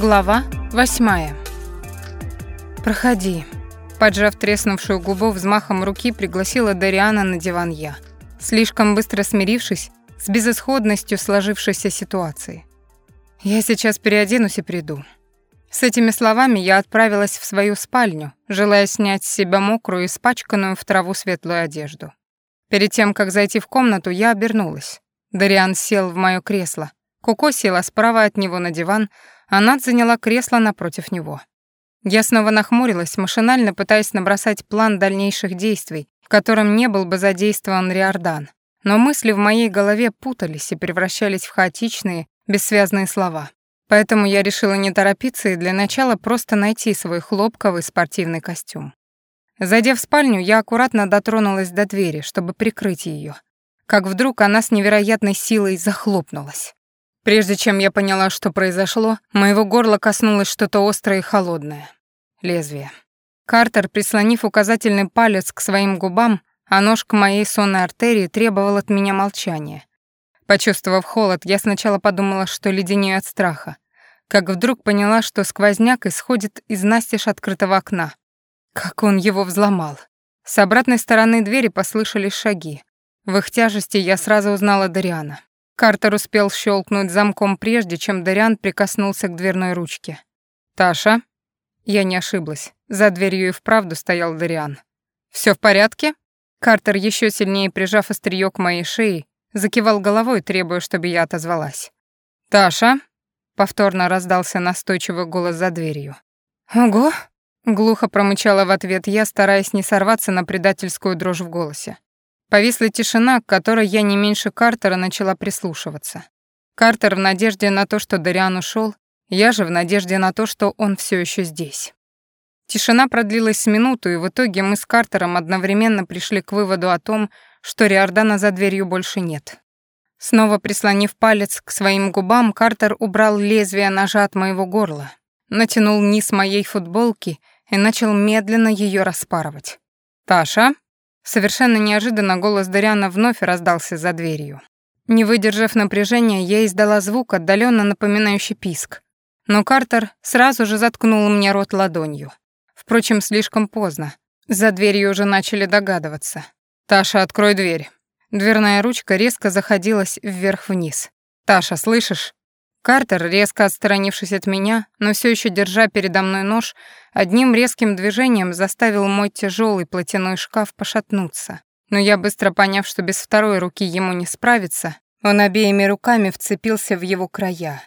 Глава восьмая. «Проходи». Поджав треснувшую губу взмахом руки, пригласила Дариана на диван я, слишком быстро смирившись с безысходностью сложившейся ситуации. «Я сейчас переоденусь и приду». С этими словами я отправилась в свою спальню, желая снять с себя мокрую испачканную в траву светлую одежду. Перед тем, как зайти в комнату, я обернулась. Дариан сел в моё кресло. Коко села справа от него на диван, а Над заняла кресло напротив него. Я снова нахмурилась, машинально пытаясь набросать план дальнейших действий, в котором не был бы задействован Риордан. Но мысли в моей голове путались и превращались в хаотичные, бессвязные слова. Поэтому я решила не торопиться и для начала просто найти свой хлопковый спортивный костюм. Зайдя в спальню, я аккуратно дотронулась до двери, чтобы прикрыть ее. Как вдруг она с невероятной силой захлопнулась. Прежде чем я поняла, что произошло, моего горла коснулось что-то острое и холодное. Лезвие. Картер, прислонив указательный палец к своим губам, а нож к моей сонной артерии требовал от меня молчания. Почувствовав холод, я сначала подумала, что леденею от страха, как вдруг поняла, что сквозняк исходит из настежь открытого окна. Как он его взломал. С обратной стороны двери послышались шаги. В их тяжести я сразу узнала Дариана. Картер успел щелкнуть замком прежде, чем Дариан прикоснулся к дверной ручке. «Таша?» Я не ошиблась. За дверью и вправду стоял Дариан. Все в порядке?» Картер, еще сильнее прижав остриё к моей шее, закивал головой, требуя, чтобы я отозвалась. «Таша?» — повторно раздался настойчивый голос за дверью. «Ого!» — глухо промычала в ответ я, стараясь не сорваться на предательскую дрожь в голосе. Повисла тишина, к которой я не меньше Картера начала прислушиваться. Картер в надежде на то, что Дариан ушел, я же в надежде на то, что он все еще здесь. Тишина продлилась с минуту, и в итоге мы с Картером одновременно пришли к выводу о том, что Риордана за дверью больше нет. Снова прислонив палец к своим губам, Картер убрал лезвие ножа от моего горла, натянул низ моей футболки и начал медленно ее распарывать. «Таша?» Совершенно неожиданно голос Дариана вновь раздался за дверью. Не выдержав напряжения, я издала звук, отдаленно напоминающий писк. Но Картер сразу же заткнул мне рот ладонью. Впрочем, слишком поздно. За дверью уже начали догадываться. «Таша, открой дверь». Дверная ручка резко заходилась вверх-вниз. «Таша, слышишь?» Картер, резко отстранившись от меня, но все еще держа передо мной нож, одним резким движением заставил мой тяжелый платяной шкаф пошатнуться. Но я, быстро поняв, что без второй руки ему не справиться, он обеими руками вцепился в его края.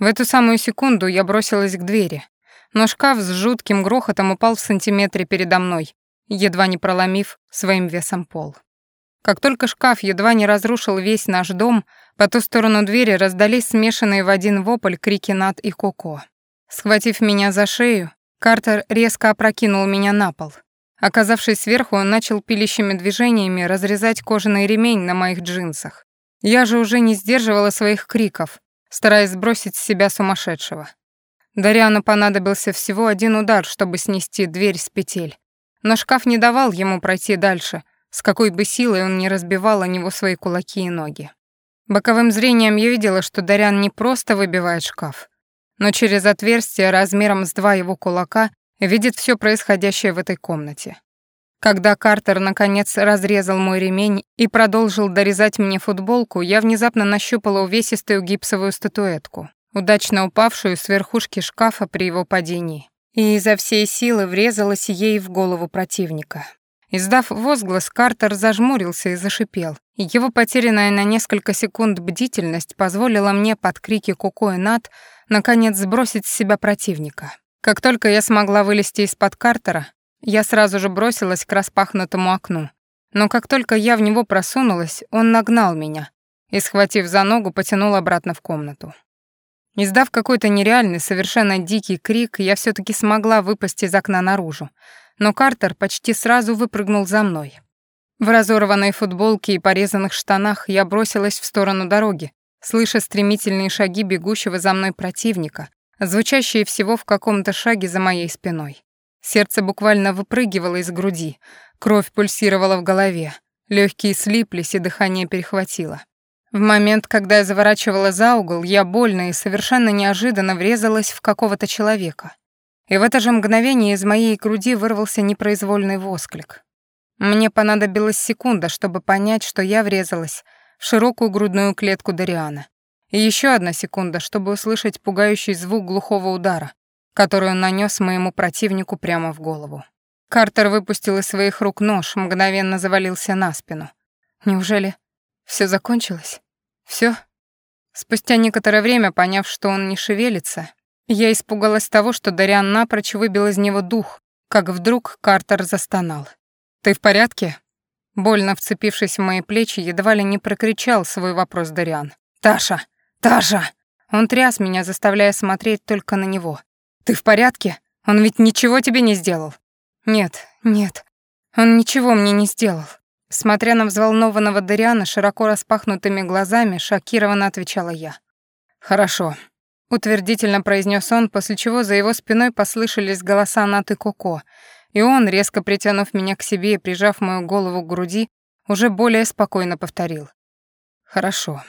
В эту самую секунду я бросилась к двери, но шкаф с жутким грохотом упал в сантиметре передо мной, едва не проломив своим весом пол. Как только шкаф едва не разрушил весь наш дом, по ту сторону двери раздались смешанные в один вопль крики Нат и Коко. Схватив меня за шею, Картер резко опрокинул меня на пол. Оказавшись сверху, он начал пилищими движениями разрезать кожаный ремень на моих джинсах. Я же уже не сдерживала своих криков, стараясь сбросить с себя сумасшедшего. Дариану понадобился всего один удар, чтобы снести дверь с петель. Но шкаф не давал ему пройти дальше, с какой бы силой он не разбивал о него свои кулаки и ноги. Боковым зрением я видела, что Дарян не просто выбивает шкаф, но через отверстие размером с два его кулака видит все происходящее в этой комнате. Когда Картер наконец разрезал мой ремень и продолжил дорезать мне футболку, я внезапно нащупала увесистую гипсовую статуэтку, удачно упавшую с верхушки шкафа при его падении, и изо всей силы врезалась ей в голову противника. Издав возглас, Картер зажмурился и зашипел. Его потерянная на несколько секунд бдительность позволила мне под крики Коко и Нат наконец сбросить с себя противника. Как только я смогла вылезти из-под Картера, я сразу же бросилась к распахнутому окну. Но как только я в него просунулась, он нагнал меня и, схватив за ногу, потянул обратно в комнату. Издав какой-то нереальный, совершенно дикий крик, я все таки смогла выпасть из окна наружу, но Картер почти сразу выпрыгнул за мной. В разорванной футболке и порезанных штанах я бросилась в сторону дороги, слыша стремительные шаги бегущего за мной противника, звучащие всего в каком-то шаге за моей спиной. Сердце буквально выпрыгивало из груди, кровь пульсировала в голове, легкие слиплись и дыхание перехватило. В момент, когда я заворачивала за угол, я больно и совершенно неожиданно врезалась в какого-то человека. И в это же мгновение из моей груди вырвался непроизвольный восклик. Мне понадобилась секунда, чтобы понять, что я врезалась в широкую грудную клетку Дариана. И еще одна секунда, чтобы услышать пугающий звук глухого удара, который он нанес моему противнику прямо в голову. Картер выпустил из своих рук нож, мгновенно завалился на спину. Неужели все закончилось? Все? Спустя некоторое время, поняв, что он не шевелится, я испугалась того, что Дариан напрочь выбил из него дух, как вдруг Картер застонал. «Ты в порядке?» Больно вцепившись в мои плечи, едва ли не прокричал свой вопрос Дариан. «Таша! Таша!» Он тряс меня, заставляя смотреть только на него. «Ты в порядке? Он ведь ничего тебе не сделал?» «Нет, нет, он ничего мне не сделал». Смотря на взволнованного Дариана широко распахнутыми глазами, шокированно отвечала я. «Хорошо», — утвердительно произнес он, после чего за его спиной послышались голоса Наты Коко, и он, резко притянув меня к себе и прижав мою голову к груди, уже более спокойно повторил. «Хорошо».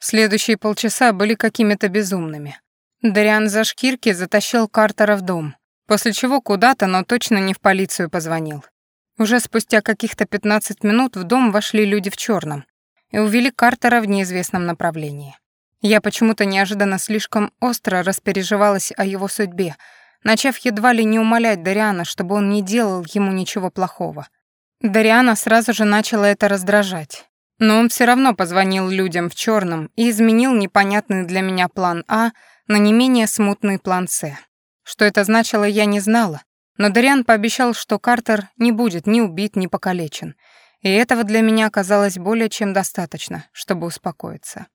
Следующие полчаса были какими-то безумными. Дариан за шкирки затащил Картера в дом, после чего куда-то, но точно не в полицию позвонил. Уже спустя каких-то 15 минут в дом вошли люди в черном и увели Картера в неизвестном направлении. Я почему-то неожиданно слишком остро распереживалась о его судьбе, начав едва ли не умолять Дариана, чтобы он не делал ему ничего плохого. Дариана сразу же начала это раздражать. Но он все равно позвонил людям в черном и изменил непонятный для меня план А на не менее смутный план С. Что это значило, я не знала, но Дариан пообещал, что Картер не будет ни убит, ни покалечен. И этого для меня оказалось более чем достаточно, чтобы успокоиться.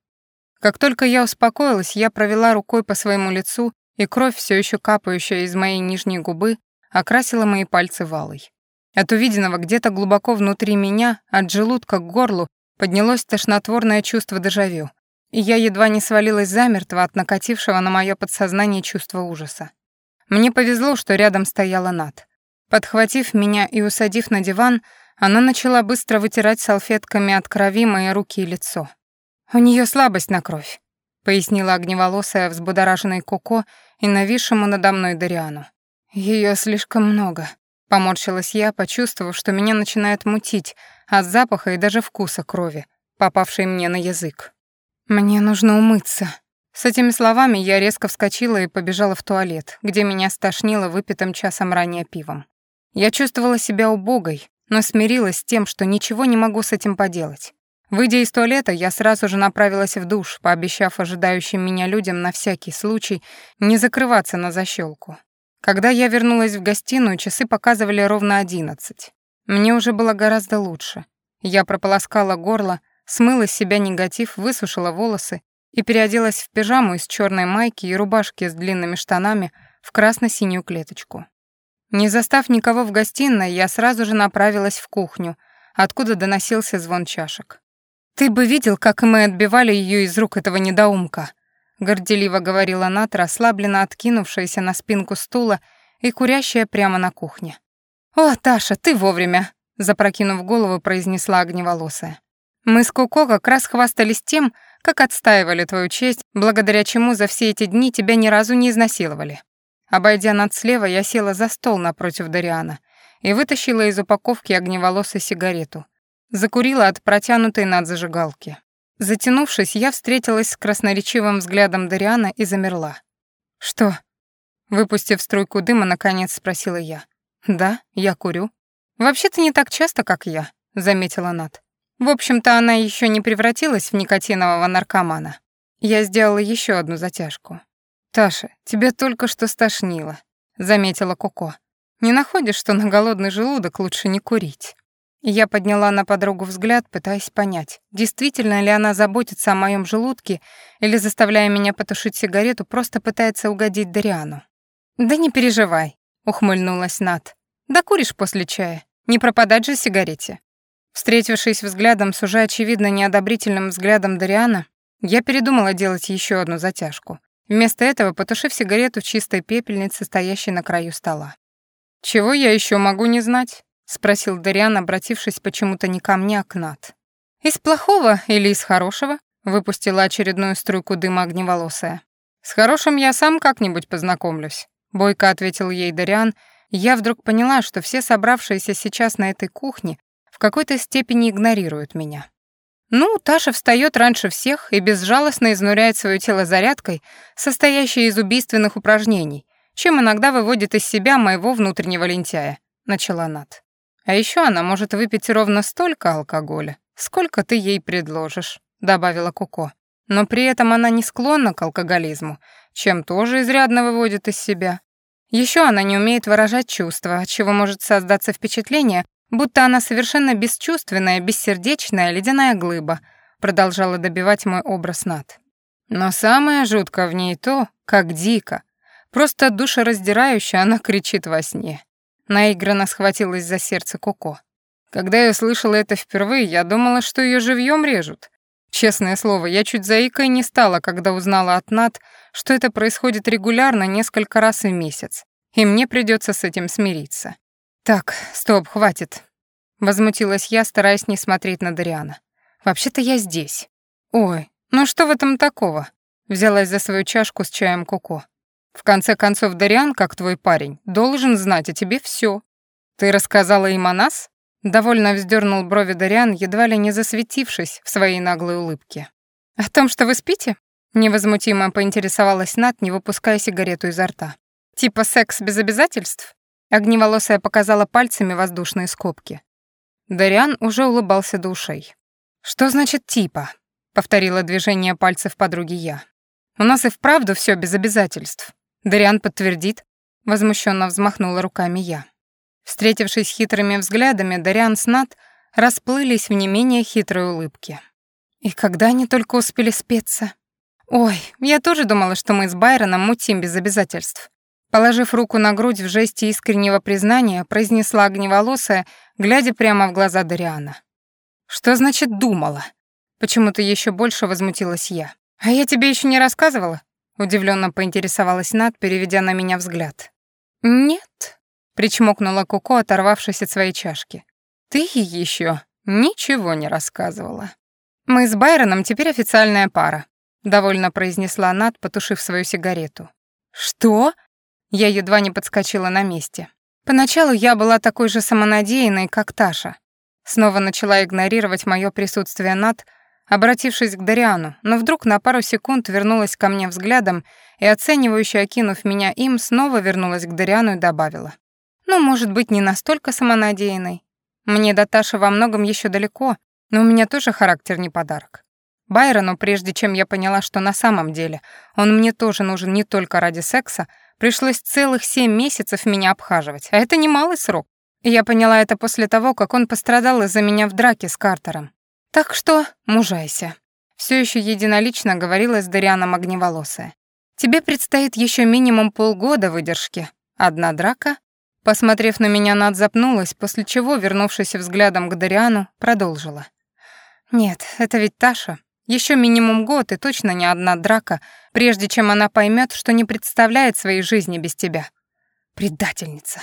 Как только я успокоилась, я провела рукой по своему лицу, и кровь, все еще капающая из моей нижней губы, окрасила мои пальцы валой. От увиденного где-то глубоко внутри меня, от желудка к горлу, поднялось тошнотворное чувство дежавю, и я едва не свалилась замертво от накатившего на мое подсознание чувства ужаса. Мне повезло, что рядом стояла Нат. Подхватив меня и усадив на диван, она начала быстро вытирать салфетками от крови мои руки и лицо. «У нее слабость на кровь», — пояснила огневолосая взбудораженной Коко и нависшему надо мной Дариану. Ее слишком много», — поморщилась я, почувствовав, что меня начинает мутить от запаха и даже вкуса крови, попавшей мне на язык. «Мне нужно умыться», с этими словами я резко вскочила и побежала в туалет, где меня стошнило выпитым часом ранее пивом. Я чувствовала себя убогой, но смирилась с тем, что ничего не могу с этим поделать. Выйдя из туалета, я сразу же направилась в душ, пообещав ожидающим меня людям на всякий случай не закрываться на защелку. Когда я вернулась в гостиную, часы показывали ровно одиннадцать. Мне уже было гораздо лучше. Я прополоскала горло, смыла с себя негатив, высушила волосы и переоделась в пижаму из черной майки и рубашки с длинными штанами в красно-синюю клеточку. Не застав никого в гостиной, я сразу же направилась в кухню, откуда доносился звон чашек. «Ты бы видел, как мы отбивали ее из рук этого недоумка», горделиво говорила Ната, расслабленно откинувшаяся на спинку стула и курящая прямо на кухне. «О, Таша, ты вовремя», запрокинув голову, произнесла огневолосая. «Мы с Коко как раз хвастались тем, как отстаивали твою честь, благодаря чему за все эти дни тебя ни разу не изнасиловали. Обойдя над слева, я села за стол напротив Дариана и вытащила из упаковки огневолосой сигарету. Закурила от протянутой над зажигалки. Затянувшись, я встретилась с красноречивым взглядом Дариана и замерла. «Что?» Выпустив струйку дыма, наконец спросила я. «Да, я курю». «Вообще-то не так часто, как я», — заметила Нат. В общем-то, она еще не превратилась в никотинового наркомана. Я сделала еще одну затяжку. «Таша, тебя только что стошнило», — заметила Коко. «Не находишь, что на голодный желудок лучше не курить?» Я подняла на подругу взгляд, пытаясь понять, действительно ли она заботится о моем желудке или, заставляя меня потушить сигарету, просто пытается угодить Дариану. «Да не переживай», — ухмыльнулась Нат. «Да куришь после чая. Не пропадать же сигарете». Встретившись взглядом с уже очевидно неодобрительным взглядом Дариана, я передумала делать еще одну затяжку. Вместо этого потушив сигарету в чистой пепельнице, стоящей на краю стола. «Чего я еще могу не знать?» — спросил Дариан, обратившись почему-то не ко мне, а к Нат. «Из плохого или из хорошего?» — выпустила очередную струйку дыма огневолосая. «С хорошим я сам как-нибудь познакомлюсь», — бойко ответил ей Дариан. Я вдруг поняла, что все собравшиеся сейчас на этой кухне какой-то степени игнорируют меня. Ну, Таша встает раньше всех и безжалостно изнуряет свое тело зарядкой, состоящей из убийственных упражнений, чем иногда выводит из себя моего внутреннего лентяя, начала Нат. А еще она может выпить ровно столько алкоголя, сколько ты ей предложишь, добавила Куко. Но при этом она не склонна к алкоголизму, чем тоже изрядно выводит из себя. Еще она не умеет выражать чувства, от чего может создаться впечатление, будто она совершенно бесчувственная, бессердечная, ледяная глыба, продолжала добивать мой образ Над. Но самое жуткое в ней то, как дико, просто душераздирающе она кричит во сне. Наигранно схватилась за сердце Коко. Когда я слышала это впервые, я думала, что ее живьем режут. Честное слово, я чуть заикой не стала, когда узнала от Над, что это происходит регулярно несколько раз в месяц, и мне придется с этим смириться. «Так, стоп, хватит», — возмутилась я, стараясь не смотреть на Дариана. «Вообще-то я здесь». «Ой, ну что в этом такого?» — взялась за свою чашку с чаем Коко. «В конце концов, Дариан, как твой парень, должен знать о тебе все. Ты рассказала им о нас?» Довольно вздернул брови Дариан, едва ли не засветившись в своей наглой улыбке. «О том, что вы спите?» Невозмутимо поинтересовалась Нат, не выпуская сигарету изо рта. «Типа секс без обязательств?» Огневолосая показала пальцами воздушные скобки. Дариан уже улыбался до ушей. «Что значит «типа»?» — повторила движение пальцев подруги я. «У нас и вправду все без обязательств. Дариан подтвердит». Возмущенно взмахнула руками я. Встретившись хитрыми взглядами, Дариан с Нат расплылись в не менее хитрой улыбке. И когда они только успели спеться? Ой, я тоже думала, что мы с Байроном мутим без обязательств. Положив руку на грудь в жесте искреннего признания, произнесла огневолосая, глядя прямо в глаза Дариана. «Что значит «думала»?» Почему-то еще больше возмутилась я. «А я тебе еще не рассказывала?» Удивленно поинтересовалась Над, переведя на меня взгляд. «Нет», — причмокнула Куко, оторвавшись от своей чашки. «Ты еще ничего не рассказывала». «Мы с Байроном теперь официальная пара», — довольно произнесла Над, потушив свою сигарету. «Что?» Я едва не подскочила на месте. Поначалу я была такой же самонадеянной, как Таша. Снова начала игнорировать мое присутствие над, обратившись к Дариану, но вдруг на пару секунд вернулась ко мне взглядом и, оценивающе окинув меня им, снова вернулась к Дариану и добавила. «Ну, может быть, не настолько самонадеянной. Мне до Таши во многом еще далеко, но у меня тоже характер не подарок. Байрону, прежде чем я поняла, что на самом деле он мне тоже нужен не только ради секса, Пришлось целых семь месяцев меня обхаживать, а это немалый срок. Я поняла это после того, как он пострадал из-за меня в драке с Картером. Так что мужайся. Все еще единолично говорила с Дарианом Огневолосая. Тебе предстоит еще минимум полгода выдержки. Одна драка. Посмотрев на меня, Над запнулась, после чего, вернувшись взглядом к Дариану, продолжила. «Нет, это ведь Таша. Еще минимум год и точно не одна драка, прежде чем она поймет, что не представляет своей жизни без тебя. Предательница.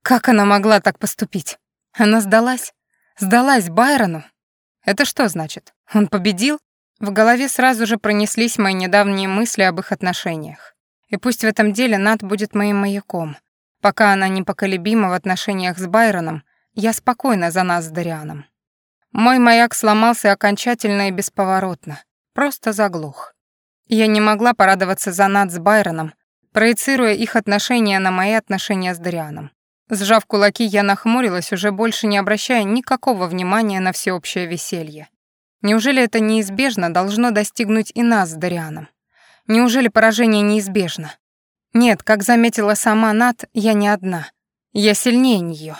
Как она могла так поступить? Она сдалась? Сдалась Байрону? Это что значит? Он победил? В голове сразу же пронеслись мои недавние мысли об их отношениях. И пусть в этом деле Над будет моим маяком. Пока она непоколебима в отношениях с Байроном, я спокойна за нас с Дарианом. Мой маяк сломался окончательно и бесповоротно, просто заглох. Я не могла порадоваться за Над с Байроном, проецируя их отношения на мои отношения с Дарианом. Сжав кулаки, я нахмурилась, уже больше не обращая никакого внимания на всеобщее веселье. Неужели это неизбежно должно достигнуть и нас с Дарианом? Неужели поражение неизбежно? Нет, как заметила сама Над, я не одна. Я сильнее нее.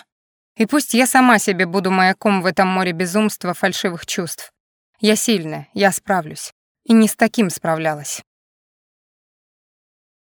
И пусть я сама себе буду маяком в этом море безумства, фальшивых чувств. Я сильная, я справлюсь. И не с таким справлялась.